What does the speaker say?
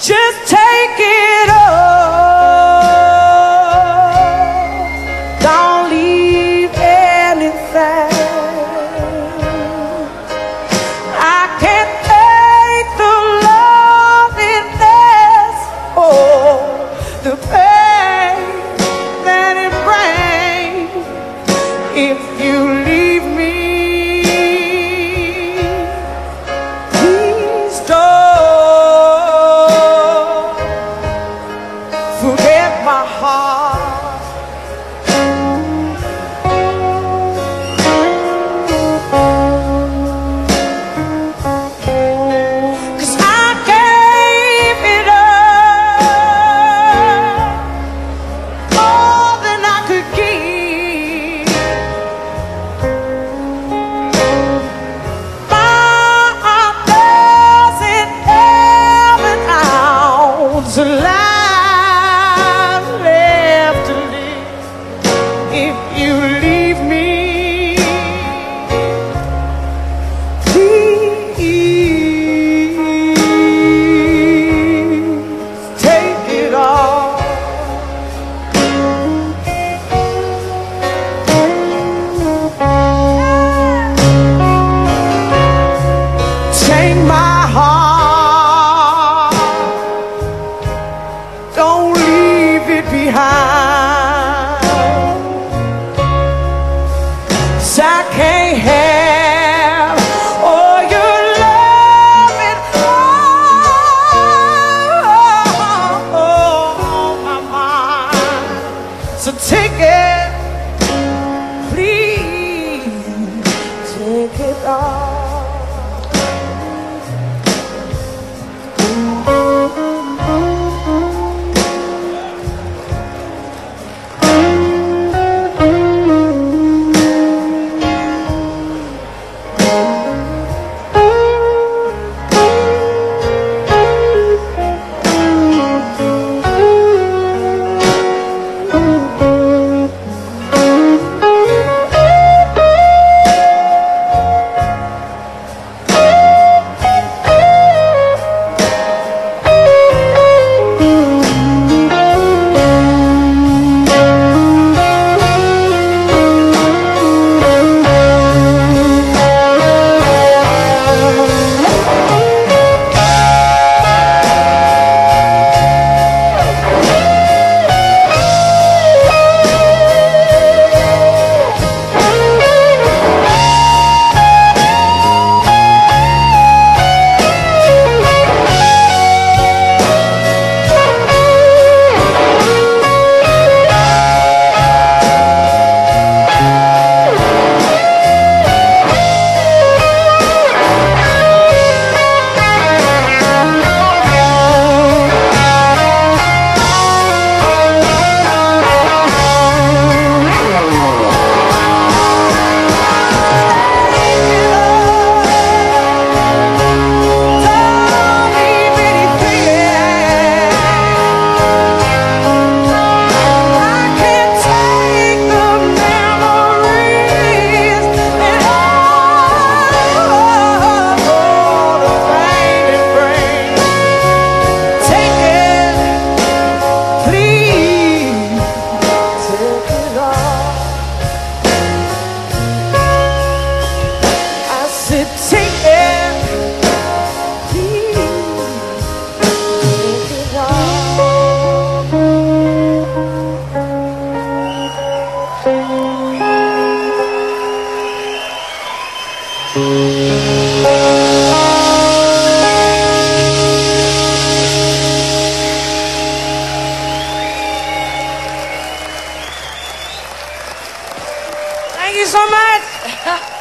Just take it forget my heart. If you leave me. Please take it all. Take my heart. Don't leave it behind. Have your my mind. So take it, Thank you so much.